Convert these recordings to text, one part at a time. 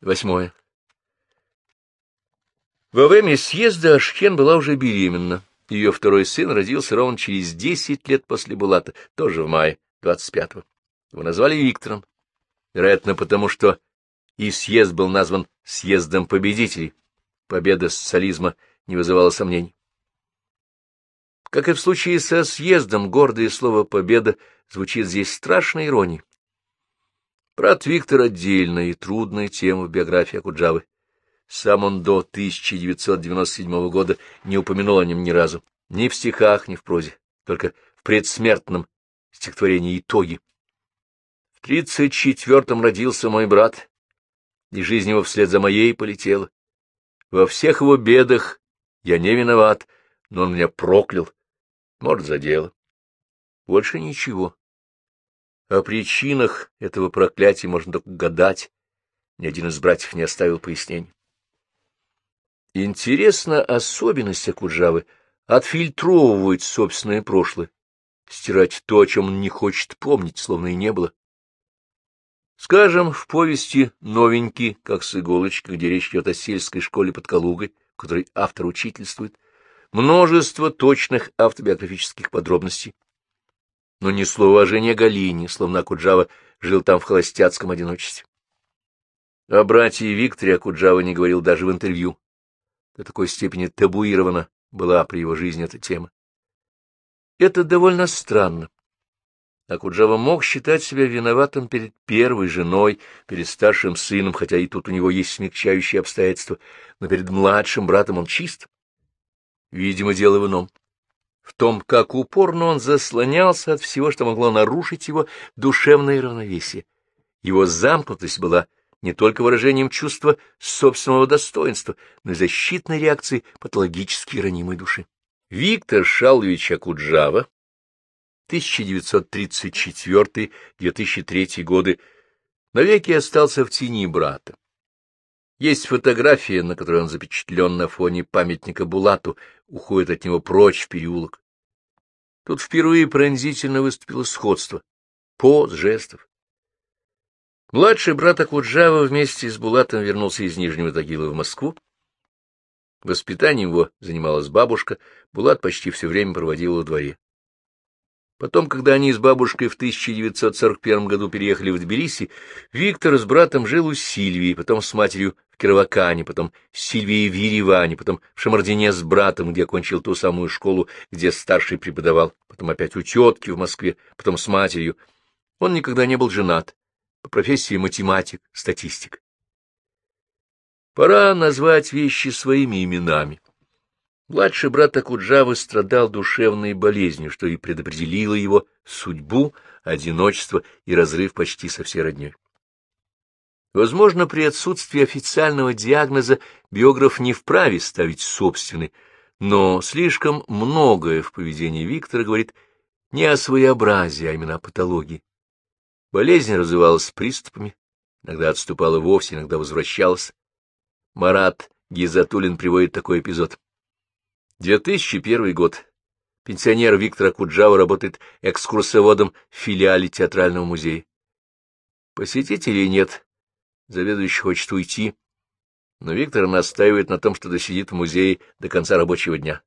Восьмое. Во время съезда Ашхен была уже беременна. Ее второй сын родился ровно через десять лет после Булата, тоже в мае, двадцать пятого. Его назвали Виктором, вероятно, потому что и съезд был назван съездом победителей. Победа социализма не вызывала сомнений. Как и в случае со съездом, гордое слово «победа» звучит здесь страшной иронией. Брат Виктор — отдельная и трудная тема в биографии Акуджавы. Сам он до 1997 года не упомянул о нем ни разу, ни в стихах, ни в прозе, только в предсмертном стихотворении «Итоги». В тридцать четвертом родился мой брат, и жизнь его вслед за моей полетела. Во всех его бедах я не виноват, но он меня проклял, может, за дело. Больше ничего. О причинах этого проклятия можно только гадать. Ни один из братьев не оставил пояснений. Интересна особенность Акуджавы — отфильтровывать собственное прошлое, стирать то, о чем он не хочет помнить, словно и не было. Скажем, в повести «Новенький», как с иголочки, где речь идет о сельской школе под Калугой, в которой автор учительствует, множество точных автобиографических подробностей, но ни слова о жене Галине, словно Акуджава жил там в холостяцком одиночестве. О братье Викторе Акуджава не говорил даже в интервью. До такой степени табуирована была при его жизни эта тема. Это довольно странно. Акуджава мог считать себя виноватым перед первой женой, перед старшим сыном, хотя и тут у него есть смягчающие обстоятельства, но перед младшим братом он чист. Видимо, дело в ином в том, как упорно он заслонялся от всего, что могло нарушить его душевное равновесие. Его замкнутость была не только выражением чувства собственного достоинства, но и защитной реакцией патологически ранимой души. Виктор Шалович Акуджава, 1934-2003 годы, навеки остался в тени брата. Есть фотография, на которой он запечатлен на фоне памятника Булату, уходит от него прочь в переулок. Тут впервые пронзительно выступило сходство, поз, жестов. Младший брат Акуджава вместе с Булатом вернулся из Нижнего Тагила в Москву. Воспитанием его занималась бабушка, Булат почти все время проводил во дворе. Потом, когда они с бабушкой в 1941 году переехали в Тбилиси, Виктор с братом жил у Сильвии, потом с матерью в Кировакане, потом с Сильвией в Ереване, потом в Шамардине с братом, где окончил ту самую школу, где старший преподавал, потом опять у тетки в Москве, потом с матерью. Он никогда не был женат, по профессии математик, статистик. Пора назвать вещи своими именами. Младший брат Акуджавы страдал душевной болезнью, что и предопределило его судьбу, одиночество и разрыв почти со всей родней. Возможно, при отсутствии официального диагноза биограф не вправе ставить собственный, но слишком многое в поведении Виктора говорит не о своеобразии, а именно о патологии. Болезнь развивалась приступами, иногда отступала вовсе, иногда возвращалась. Марат Гизатулин приводит такой эпизод. 2001 год. Пенсионер Виктор Акуджава работает экскурсоводом в филиале театрального музея. Посетителей нет. Заведующий хочет уйти, но Виктор настаивает на том, что досидит в музее до конца рабочего дня.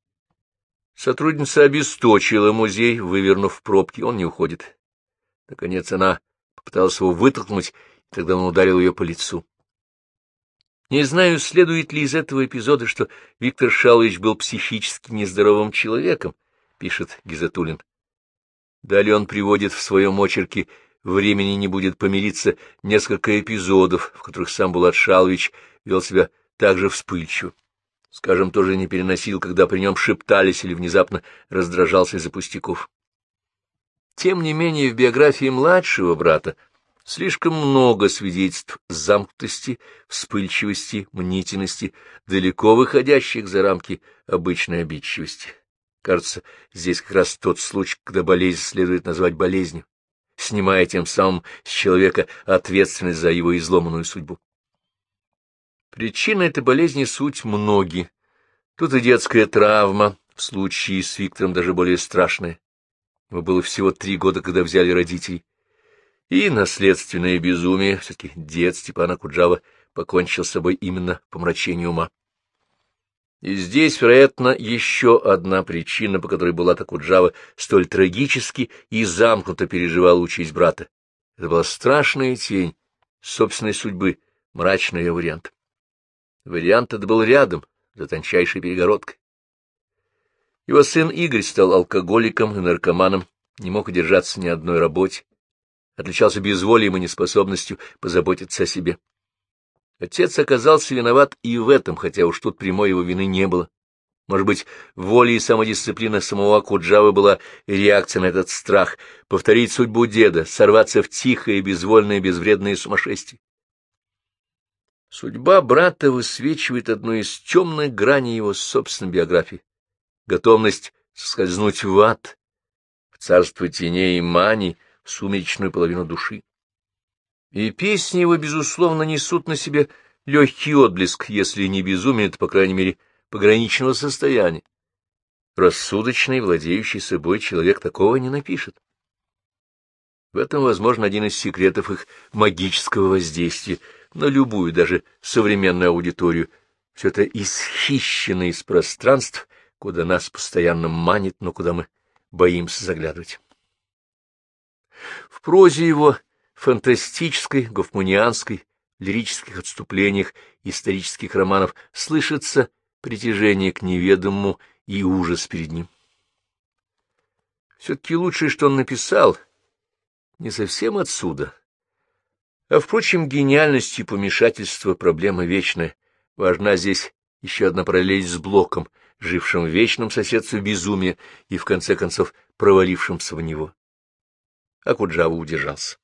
Сотрудница обесточила музей, вывернув пробки, он не уходит. Наконец она попыталась его вытолкнуть, и тогда он ударил ее по лицу. Не знаю, следует ли из этого эпизода, что Виктор Шалович был психически нездоровым человеком, пишет Гизатулин. Далее он приводит в своем очерке «Времени не будет помириться» несколько эпизодов, в которых сам Булат Шалович вел себя так же вспыльчиво. Скажем, тоже не переносил, когда при нем шептались или внезапно раздражался из-за пустяков. Тем не менее, в биографии младшего брата Слишком много свидетельств замкнутости, вспыльчивости, мнительности, далеко выходящих за рамки обычной обидчивости. Кажется, здесь как раз тот случай, когда болезнь следует назвать болезнью, снимая тем самым с человека ответственность за его изломанную судьбу. Причина этой болезни суть многие. Тут и детская травма, в случае с Виктором даже более страшная. Ему было всего три года, когда взяли родителей и наследственное безумие, все-таки дед Степана Куджава покончил с собой именно помрачение ума. И здесь, вероятно, еще одна причина, по которой Булат Акуджава столь трагически и замкнуто переживал участь брата. Это была страшная тень собственной судьбы, мрачный ее вариант. Вариант этот был рядом, за тончайшей перегородкой. Его сын Игорь стал алкоголиком и наркоманом, не мог удержаться ни одной работе, отличался безволием и неспособностью позаботиться о себе. Отец оказался виноват и в этом, хотя уж тут прямой его вины не было. Может быть, воля и самодисциплина самого Куджавы была реакция на этот страх — повторить судьбу деда, сорваться в тихое, безвольное, безвредное сумасшествие. Судьба брата высвечивает одну из темных граней его собственной биографии — готовность скользнуть в ад, в царство теней и маний, в сумеречную половину души. И песни его, безусловно, несут на себе легкий отблеск, если не безумие, то, по крайней мере, пограничного состояния. Рассудочный, владеющий собой человек такого не напишет. В этом, возможно, один из секретов их магического воздействия на любую, даже современную аудиторию. Все это исхищено из пространств, куда нас постоянно манит, но куда мы боимся заглядывать. В прозе его фантастической, гофманианской, лирических отступлениях исторических романов слышится притяжение к неведомому и ужас перед ним. Все-таки лучшее, что он написал, не совсем отсюда. А, впрочем, гениальность и помешательство — проблема вечная. Важна здесь еще одна параллель с Блоком, жившим в вечном соседстве безумия и, в конце концов, провалившимся в него. А Куджава удержался.